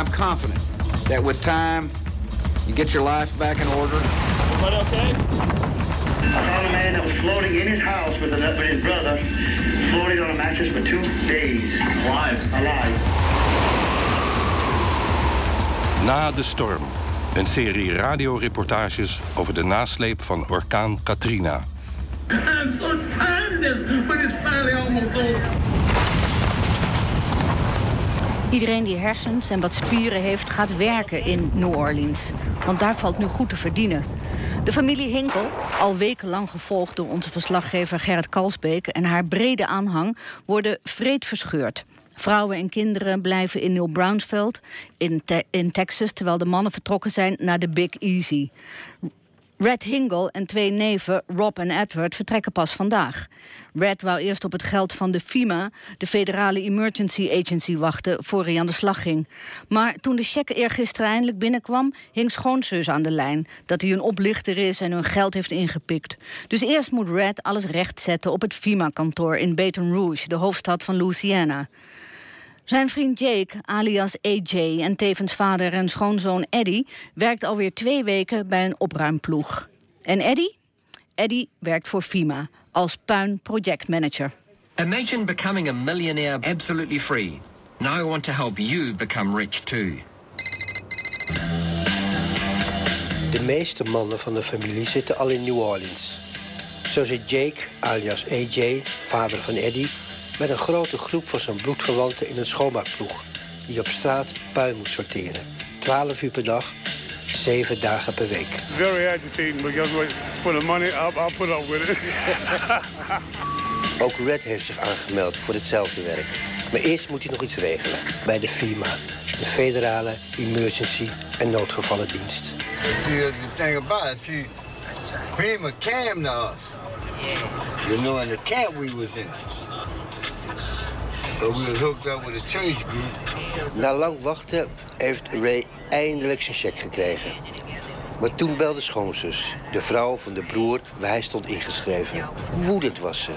I'm confident that with time, you get your life back in order. Everybody okay? I found a man that was floating in his house with, an, with his brother, floating on a mattress for two days. Alive. Alive. Na de storm. Een serie radioreportages over de nasleep van orkaan Katrina. I'm so tired of this, but it's finally almost over. Iedereen die hersens en wat spieren heeft, gaat werken in New Orleans. Want daar valt nu goed te verdienen. De familie Hinkel, al wekenlang gevolgd door onze verslaggever Gerrit Kalsbeek... en haar brede aanhang, worden vreed verscheurd. Vrouwen en kinderen blijven in New Brownsveld in, in Texas... terwijl de mannen vertrokken zijn naar de Big Easy. Red Hingle en twee neven, Rob en Edward, vertrekken pas vandaag. Red wou eerst op het geld van de FEMA, de Federale Emergency Agency, wachten voor hij aan de slag ging. Maar toen de cheque eergisteren eindelijk binnenkwam, hing schoonzus aan de lijn. Dat hij een oplichter is en hun geld heeft ingepikt. Dus eerst moet Red alles rechtzetten op het FEMA-kantoor in Baton Rouge, de hoofdstad van Louisiana. Zijn vriend Jake, alias AJ, en tevens vader en schoonzoon Eddie... werkt alweer twee weken bij een opruimploeg. En Eddie? Eddie werkt voor FEMA als puin projectmanager. Imagine becoming a millionaire absolutely free. Now I want to help you become rich too. De meeste mannen van de familie zitten al in New Orleans. Zo zit Jake, alias AJ, vader van Eddie met een grote groep van zijn bloedverwanten in een schoonmaakploeg... die op straat puin moet sorteren. 12 uur per dag, 7 dagen per week. Very agitating, what? For the money, I'll, I'll put up with it. Ook Red heeft zich aangemeld voor hetzelfde werk. Maar eerst moet hij nog iets regelen bij de FEMA, de Federale Emergency en Noodgevallendienst. See, the thing about it, see, FEMA came to us. You know, in the camp we was in. We a church group. Na lang wachten heeft Ray eindelijk zijn cheque gekregen. Maar toen belde schoonzus, de vrouw van de broer waar hij stond ingeschreven. Woedend was ze.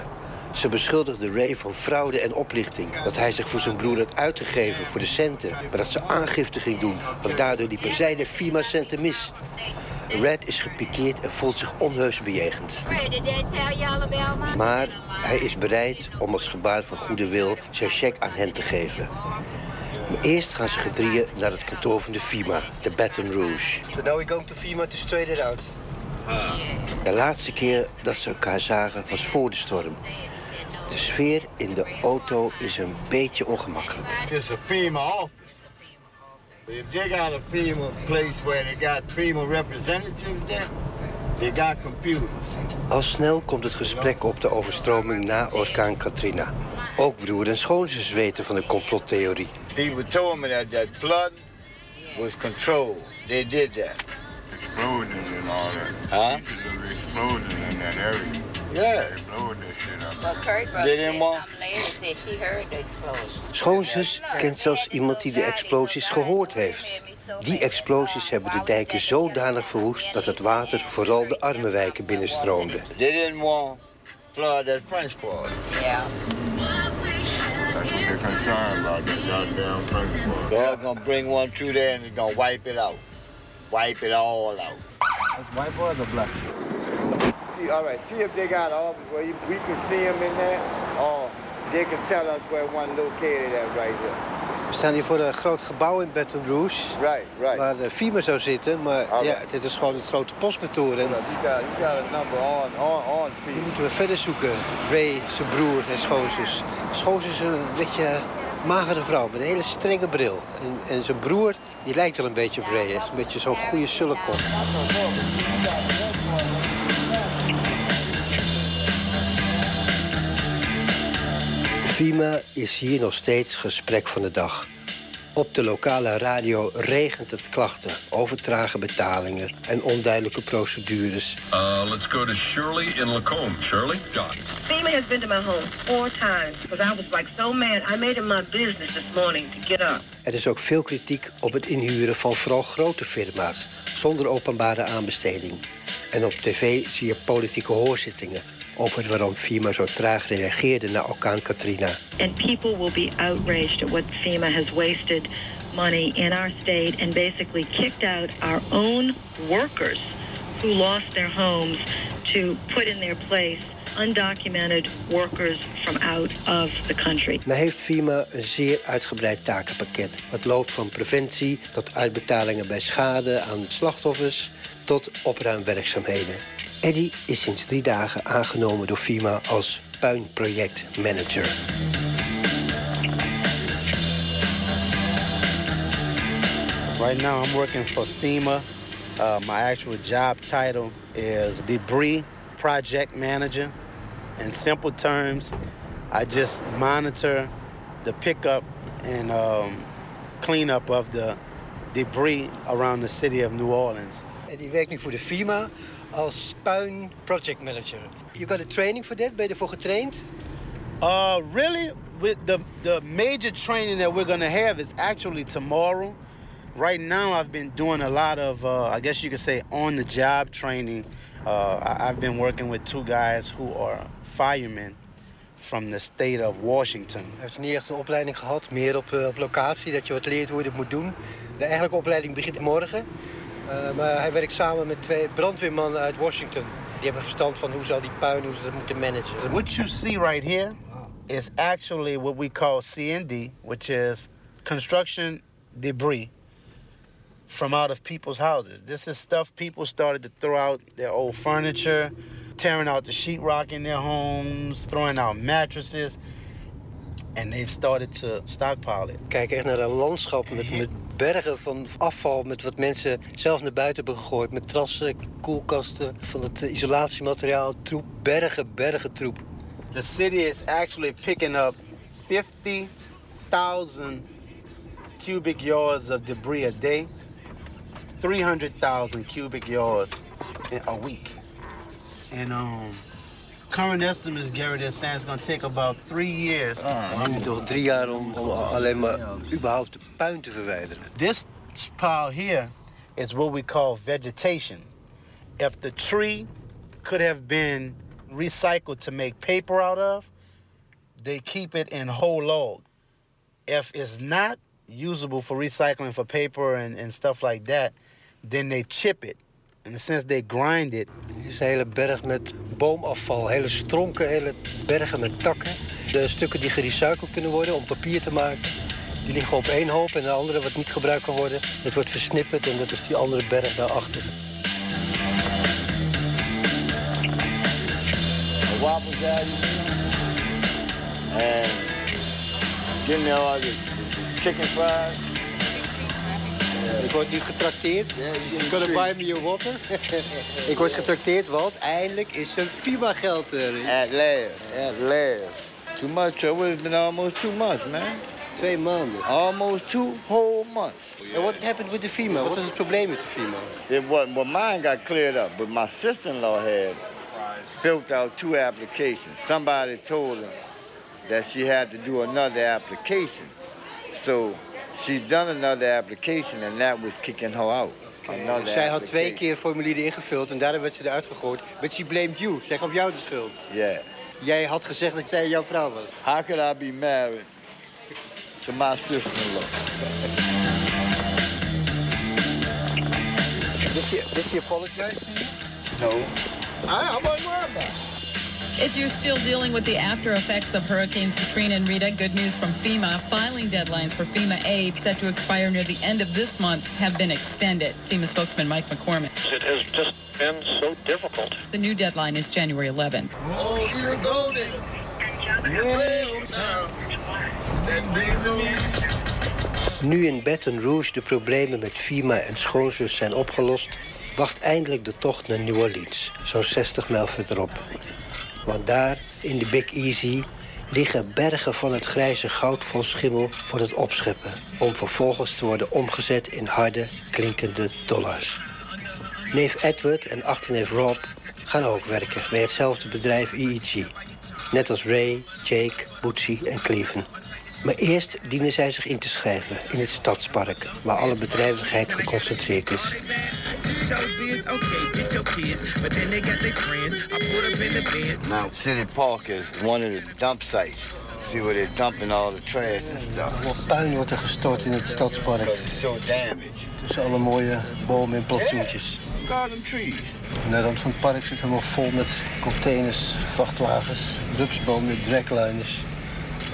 Ze beschuldigde Ray van fraude en oplichting. Dat hij zich voor zijn broer had uitgegeven voor de centen. Maar dat ze aangifte ging doen, want daardoor liepen zij de FIMA-centen mis. Red is gepikeerd en voelt zich onheus bejegend. Maar hij is bereid om als gebaar van goede wil zijn cheque aan hen te geven. Maar eerst gaan ze gedrieën naar het kantoor van de FIMA, de Baton Rouge. So now we going to FIMA to straighten it out. De laatste keer dat ze elkaar zagen was voor de storm. De sfeer in de auto is een beetje ongemakkelijk. It's a FEMA office. So if they got a FEMA place where they got FEMA representatives there, they got computers. Al snel komt het gesprek op de overstroming na orkaan Katrina. Ook broer en schoonzus weten van de complottheorie. People told me that that flood was controlled. They did that. Exploding and all that. Huh? People exploding in that area. Yeah. They blowing that shit up. Well, Kurt brother They didn't said want- something later said she heard the explosion. Schoonzus kent zelfs iemand die de explosies gehoord heeft. Die explosies hebben de dijken zodanig verwoest dat het water vooral de arme wijken binnenstroomde. They didn't want flood that French part. Yeah. That's what they're concerned about, that goddamn French part. They're gonna bring one through there and they're gonna wipe it out. Wipe it all out. That's white boys or black? All right, see if they got all, where you- we can see them in there, or they can tell us where one located at right here. We staan hier voor een groot gebouw in Baton Rouge. Right, right. Waar de FIMA zou zitten, maar ja, dit is gewoon het grote postkantoor. En You got, you got a number on, on, on moeten we verder zoeken. Ray, zijn broer en schoonzus. Schoonzus is een beetje magere vrouw met een hele strenge bril. En, en zijn broer, die lijkt wel een beetje op Ray. Hij heeft een beetje zo'n goede sullenkop. FIMA is hier nog steeds gesprek van de dag. Op de lokale radio regent het klachten over trage betalingen en onduidelijke procedures. Uh, let's go to Shirley in Lacombe. Shirley? Doc. FEMA has been to my home four times because I was like so mad. I made it my business this morning to get up. Er is ook veel kritiek op het inhuren van vooral grote firma's zonder openbare aanbesteding. En op tv zie je politieke hoorzittingen over waarom FIMA zo traag reageerde na orkaan Katrina. And people will be outraged at what FEMA has wasted money in our state and basically kicked out our own workers who lost their homes to put in their place undocumented workers from out of the country. Maar heeft FEMA een zeer uitgebreid takenpakket. Het loopt van preventie tot uitbetalingen bij schade aan slachtoffers tot opruimwerkzaamheden. Eddie is sinds drie dagen aangenomen door FEMA als puinprojectmanager. Right now, I'm working for FEMA. Uh, my actual job title is Debris Project Manager. In simple terms, I just monitor the pickup and um, cleanup of the debris around the city of New Orleans. En die werkt nu voor de FEMA als puin project manager. You got a training for that? Ben je ervoor getraind? Uh, really? With the the major training that we're gonna have is actually tomorrow. Right now, I've been doing a lot of, uh, I guess you could say, on the job training. Uh, I- I've been working with two guys who are firemen from the state of Washington. Hij heeft niet echt een opleiding gehad, meer op, eh, op locatie, dat je wat leert hoe je dit moet doen. De eigenlijke opleiding begint morgen. Eh, maar hij werkt samen met twee brandweermannen uit Washington. Die hebben verstand van hoe ze al die puin, hoe ze dat moeten managen. What you see right here is actually what we call CND, which is construction debris from out of people's houses. This is stuff people started to throw out their old furniture, tearing out the sheetrock in their homes, throwing out mattresses, and they've started to stockpile it. Kijk echt naar een landschap met, met bergen van afval... met wat mensen zelf naar buiten hebben gegooid. Met trassen, koelkasten, van het isolatiemateriaal, troep. Bergen, bergen troep. The city is actually picking up 50,000 cubic yards of debris a day, 300,000 cubic yards a week. And um, current estimates, Gary, they're saying it's going to take about three years. Het duurt nog drie jaar om, om alleen maar überhaupt de puin te verwijderen. This pile here is what we call vegetation. If the tree could have been recycled to make paper out of, they keep it in whole log. If it's not usable for recycling for paper and, and stuff like that, then they chip it. In the sense they grind it. Hier is een hele berg met boomafval, hele stronken, hele bergen met takken. De stukken die gerecycled kunnen worden om papier te maken, die liggen op één hoop en de andere wat niet gebruikt kan worden, dat wordt versnipperd en dat is die andere berg daarachter. Value. And give me all the chicken fries. Ik word nu getrakteerd. You gonna buy me a Whopper? ik word getrakteerd, want eindelijk is er FIBA-geld er. At last, at last. Too much. It's been almost two months, man. Twee maanden. Almost two whole months. And what happened with the FEMA? Wat was het probleem met de FEMA? It wasn't. Well, mine got cleared up, but my sister-in-law had filled out two applications. Somebody told her that she had to do another application. So she done another application, and that was kicking her out. Another Zij had twee keer formulieren ingevuld en daardoor werd ze eruit gegooid. But she blamed you. Zeg op jou de schuld. Yeah. Jij had gezegd dat jij jouw vrouw was. How could I be married to my sister-in-law? Did she, did she apologize to you? No. I, I wasn't worried about it. If you're still dealing with the after effects of Hurricanes Katrina and Rita, good news from FEMA. Filing deadlines for FEMA aid set to expire near the end of this month have been extended. FEMA spokesman Mike McCormick. It has just been so difficult. The new deadline is January 11th. Oh, here go there. Way old town. That big road. Nu in Baton Rouge de problemen met FEMA en schoonzus zijn opgelost... wacht eindelijk de tocht naar New Orleans, zo'n 60 mijl verderop. Want daar, in de Big Easy, liggen bergen van het grijze goud vol schimmel voor het opscheppen... om vervolgens te worden omgezet in harde, klinkende dollars. Neef Edward en achterneef Rob gaan ook werken bij hetzelfde bedrijf EEG. Net als Ray, Jake, Bootsy en Cleven. Maar eerst dienen zij zich in te schrijven in het stadspark... waar alle bedrijvigheid geconcentreerd is. Now, City Park is one of the dump sites See where they're dumping all the trash and stuff. Wat puin wordt er gestort in het stadspark. It's so damaged. Tussen alle mooie bomen en plantsoentjes. Garden trees. En de rand van het park zit helemaal vol met containers, vrachtwagens, rupsbomen, dragliners.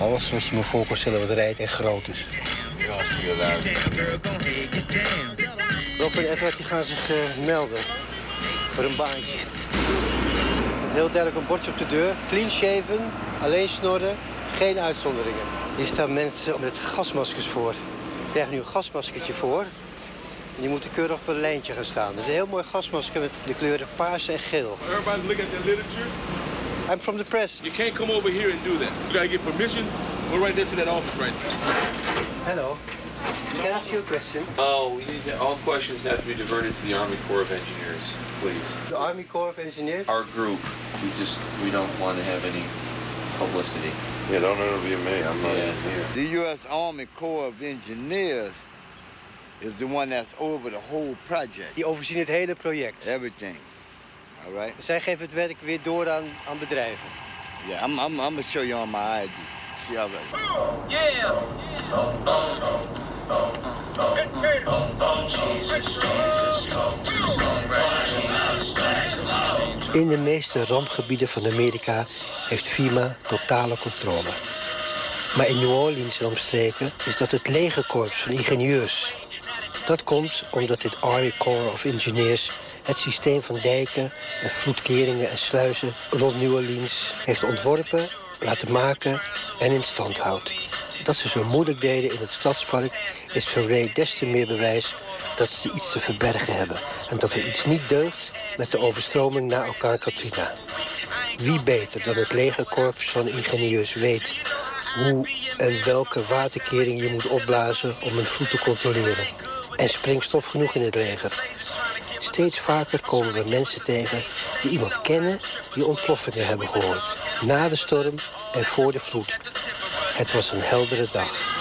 Alles wat je me voor kan stellen wat rijdt en groot is. Rob en Edward die gaan zich eh, melden voor een baantje. Er zit heel duidelijk een bordje op de deur. Clean shaven, alleen snorren, geen uitzonderingen. Hier staan mensen met gasmaskers voor. Je krijgt nu een gasmaskertje voor. En die moeten keurig op een lijntje gaan staan. Dat is een heel mooi gasmasker met de kleuren paars en geel. Everybody look at the literature. I'm from the press. You can't come over here and do that. You gotta get permission. We're right there to that office right there. Hello. Can I ask you a question? Oh, we need to, all questions have to be diverted to the Army Corps of Engineers, please. The Army Corps of Engineers? Our group, we just, we don't want to have any publicity. Yeah, don't interview me. I'm not Yeah, here. The U.S. Army Corps of Engineers is the one that's over the whole project. Die overzien het hele project. Everything. All right? Zij geven het werk weer door aan, aan bedrijven. Yeah, I'm, I'm, I'm gonna show you on my ID. See how that Yeah. In de meeste rampgebieden van Amerika heeft FEMA totale controle. Maar in New Orleans en omstreken is dat het legerkorps van ingenieurs. Dat komt omdat dit Army Corps of Engineers het systeem van dijken en vloedkeringen en sluizen rond New Orleans heeft ontworpen, laten maken en in stand houdt. Dat ze zo moeilijk deden in het stadspark is voor Ray des te meer bewijs dat ze iets te verbergen hebben. En dat er iets niet deugt met de overstroming na orkaan Katrina. Wie beter dan het legerkorps van ingenieurs weet hoe en welke waterkering je moet opblazen om een vloed te controleren. En springstof genoeg in het leger. Steeds vaker komen we mensen tegen die iemand kennen die ontploffingen hebben gehoord. Na de storm en voor de vloed. Het was een heldere dag.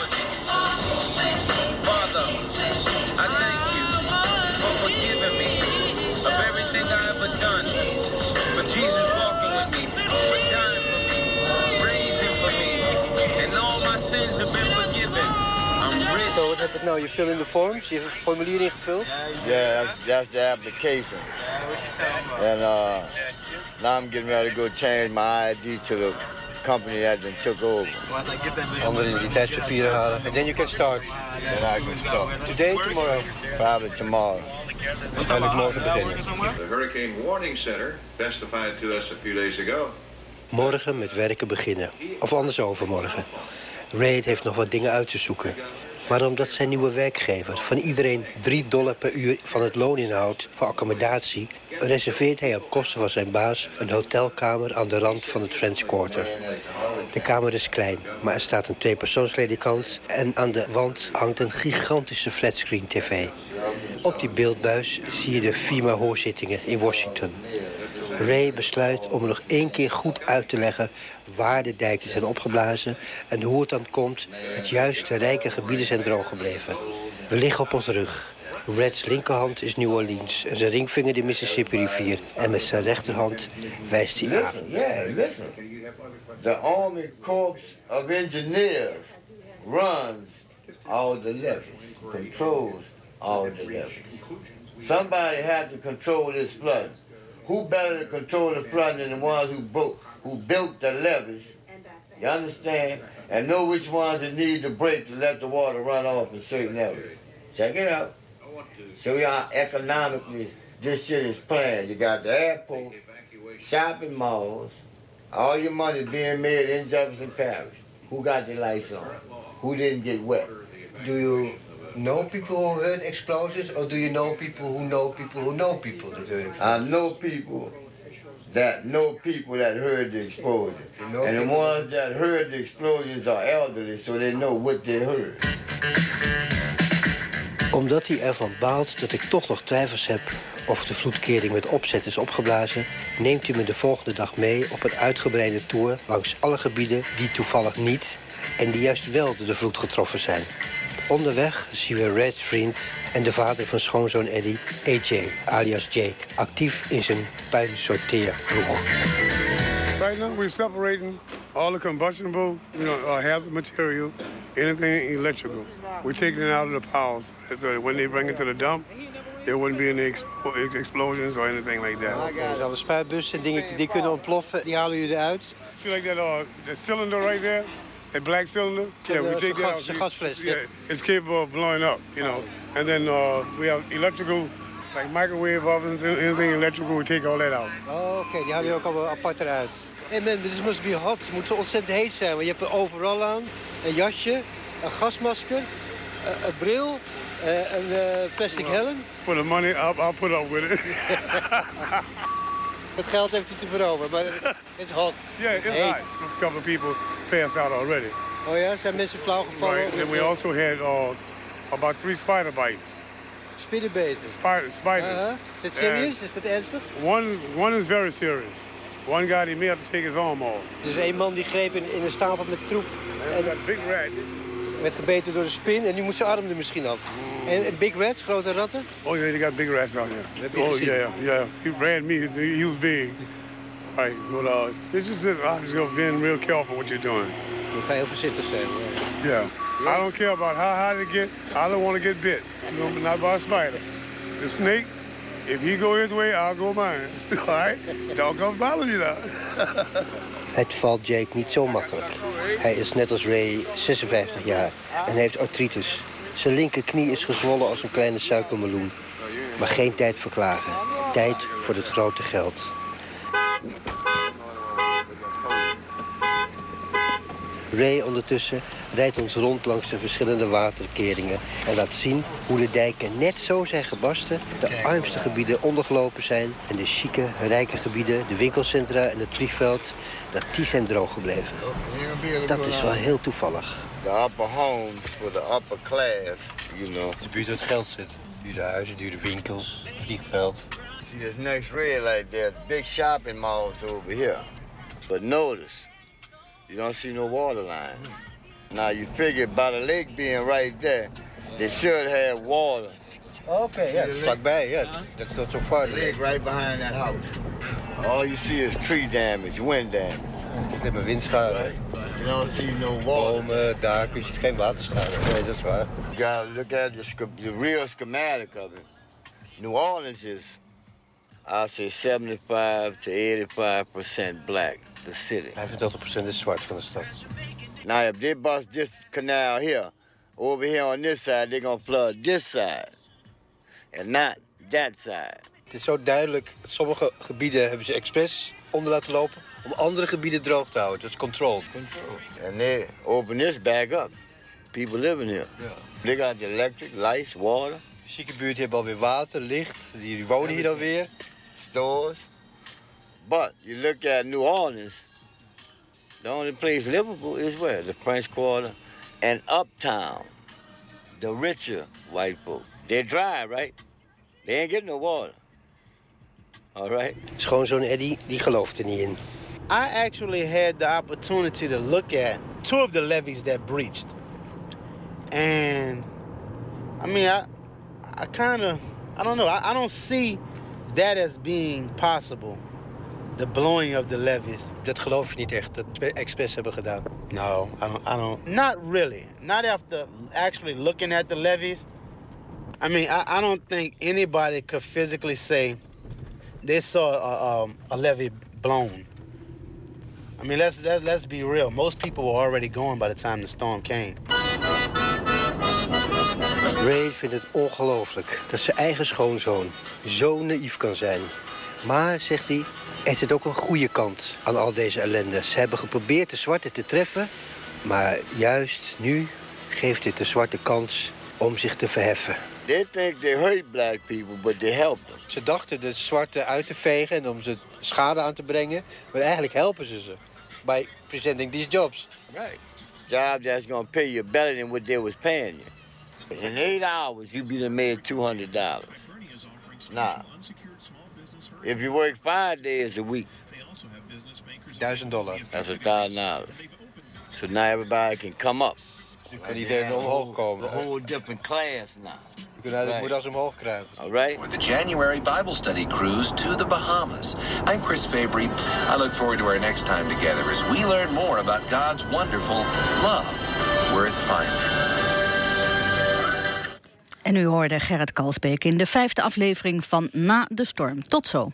Heb ik nou? Je vult in de forms, je hebt een formulier ingevuld. Yeah, that's, that's the application. And uh, now I'm getting ready to go change my ID to the company that then took over. Andere identiteitspapieren halen. And then you can start. Then I can start. Today, tomorrow. Probably tomorrow. Waarschijnlijk morgen beginnen. The Hurricane Warning Center testified to us a few days ago. Morgen met werken beginnen. Of anders overmorgen. Raid heeft nog wat dingen uit te zoeken. Maar omdat zijn nieuwe werkgever van iedereen 3 dollar per uur van het loon inhoudt voor accommodatie, reserveert hij op kosten van zijn baas een hotelkamer aan de rand van het French Quarter. De kamer is klein, maar er staat een tweepersoonsledikant en aan de wand hangt een gigantische flatscreen tv. Op die beeldbuis zie je de FEMA-hoorzittingen in Washington. Ray besluit om nog één keer goed uit te leggen waar de dijken zijn opgeblazen en hoe het dan komt dat juist de rijke gebieden zijn droog gebleven. We liggen op ons rug. Red's linkerhand is New Orleans en zijn ringvinger de Mississippi-rivier. En met zijn rechterhand wijst hij aan. Yeah, listen. The Army Corps of Engineers runs all the levees, controls all the levees. Somebody had to control this flood. Who better to control the flood than the ones who, bo- who built the levees? You understand? And know which ones that need to break to let the water run off in certain areas. Check it out. Show you how economically this shit is planned. You got the airport, shopping malls, all your money being made in Jefferson Parish. Who got the lights on? Who didn't get wet? Do you know people who heard explosions or do you know people who know people who know people that heard explosions? I know people that know people that heard the explosion. know and the ones that heard the explosions are elderly, so they know what they heard. Omdat hij ervan baalt dat ik toch nog twijfels heb of de vloedkering met opzet is opgeblazen, neemt hij me de volgende dag mee op een uitgebreide tour langs alle gebieden die toevallig niet en die juist wel door de vloed getroffen zijn. Onderweg zien we Red's vriend en de vader van schoonzoon Eddie, AJ, alias Jake, actief in zijn puinsorteerploeg. Right now, we're separating all the combustible, you know, uh, hazard material, anything electrical. We're taking it out of the piles so when they bring it to the dump, there wouldn't be any explosions or anything like that. Spuitbussen en dingen die kunnen ontploffen, die halen jullie eruit. See like that, uh, that cylinder right there, that black cylinder. Yeah, we take that out. it's a gasfles, Yeah, it's capable of blowing up, you know. And then uh, we have electrical, like microwave ovens, anything electrical. We take all that out. Oh, Oké, die halen jullie ook allemaal apart eruit. Hey man, this must be hot. Het moet ontzettend heet zijn, want je hebt een overal aan. Een jasje, een gasmasker, een, een bril, eh, een eh, plastic helm. For the money, I'll, I'll put up with it. Het geld heeft hij te veroveren, maar het is hot. Yeah, it's hot. A couple of people passed out already. Oh ja, zijn mensen flauw gevallen? Right. And we also had uh, about three spider bites. Spinnenbeten? Spider, spiders. Uh-huh. Is dat serieus? Is dat ernstig? One, one is very serious. One guy, he may have to take his arm off. Dus één man die greep in, in een stapel met troep. And big rats. Werd gebeten door de spin en nu moet zijn arm er misschien af. En, en big rats, grote ratten? Oh yeah, they got big rats Heb here. Oh yeah, yeah. He ran me. He, was big. Right, but uh, it's just that I'm just gonna being real careful what you're doing. Je ga heel voorzichtig zijn. Yeah. I don't care about how high to get. I don't want to get bit. You know, not by a spider. The snake, if he go his way, I'll go mine. All right? Don't come bother you now. Het valt Jake niet zo makkelijk. Hij is net als Ray 56 jaar en heeft artritis. Zijn linkerknie is gezwollen als een kleine suikermeloen. Maar geen tijd voor klagen. Tijd voor het grote geld. Ray ondertussen rijdt ons rond langs de verschillende waterkeringen... en laat zien hoe de dijken net zo zijn gebarsten... de armste gebieden ondergelopen zijn... en de chique, rijke gebieden, de winkelcentra en het vliegveld... dat die zijn droog gebleven. Dat is wel heel toevallig. The upper homes for the upper class, you know. De buurt waar het geld zit. Dure huizen, dure winkels, vliegveld. See this next red light there's big shopping malls over here. But notice, you don't see no water line. Now you figure by the lake being right there, they should have water. Okay, yeah, dat is vlakbij. Ja. Dat is not so far. The lake right behind that house. All you see is tree damage, wind damage. Ik heb een windschade. You don't see no water. Bomen, daken, je ziet geen waterschade. Nee, dat is waar. You gotta look at the, sch- the real schematic of it. New Orleans is, I'll say 75 to 85 percent black, the city. 35% is zwart van de stad. Now, if they bust this canal here, over here on this side, they're gonna flood this side, and not that side. Het is zo duidelijk. Sommige gebieden hebben ze expres onder laten lopen... om andere gebieden droog te houden. Dat is controlled. And they open this back up. People living here. They got the electric, lights, water. De zieke buurt hebben alweer water, licht. Die wonen hier alweer. Stores. But you look at New Orleans, the only place livable is where? The French Quarter and Uptown. The richer white folk. They're dry, right? They ain't getting no water. All right? Schoonzoon Eddie, die gelooft er niet in. I actually had the opportunity to look at two of the levees that breached. And I mean, I, I kind of, I don't know, I, I don't see that as being possible. The blowing of the levees. Dat geloof je niet echt, dat we expres hebben gedaan. No, I don't, I don't, not really. Not after actually looking at the levees. I mean, I, I don't think anybody could physically say they saw a, um, a levee blown. I mean, let's, let, let's be real. Most people were already gone by the time the storm came. Ray vindt het ongelooflijk dat zijn eigen schoonzoon zo naïef kan zijn. Maar, zegt hij, er zit ook een goede kant aan al deze ellende. Ze hebben geprobeerd de zwarte te treffen, maar juist nu geeft dit de zwarte kans om zich te verheffen. They think they hurt black people, but they help them. Ze dachten de zwarte uit te vegen en om ze schade aan te brengen, maar eigenlijk helpen ze ze. By presenting these jobs. Right. Job that's gonna pay you better than what they was paying you. In eight hours, you be the made two hundred dollars. Now, if you work five days a week, Duizend dollar. that's a thousand dollars. So now everybody can come up. kan iedereen omhoog komen. A whole different class now. Je kunt eigenlijk moet als omhoog kruipen. All right. For the January Bible study cruise to the Bahamas. I'm Chris Fabry. I look forward to our next time together as we learn more about God's wonderful love worth finding. En u hoorde Gerrit Kalsbeek in de vijfde aflevering van Na de Storm. Tot zo.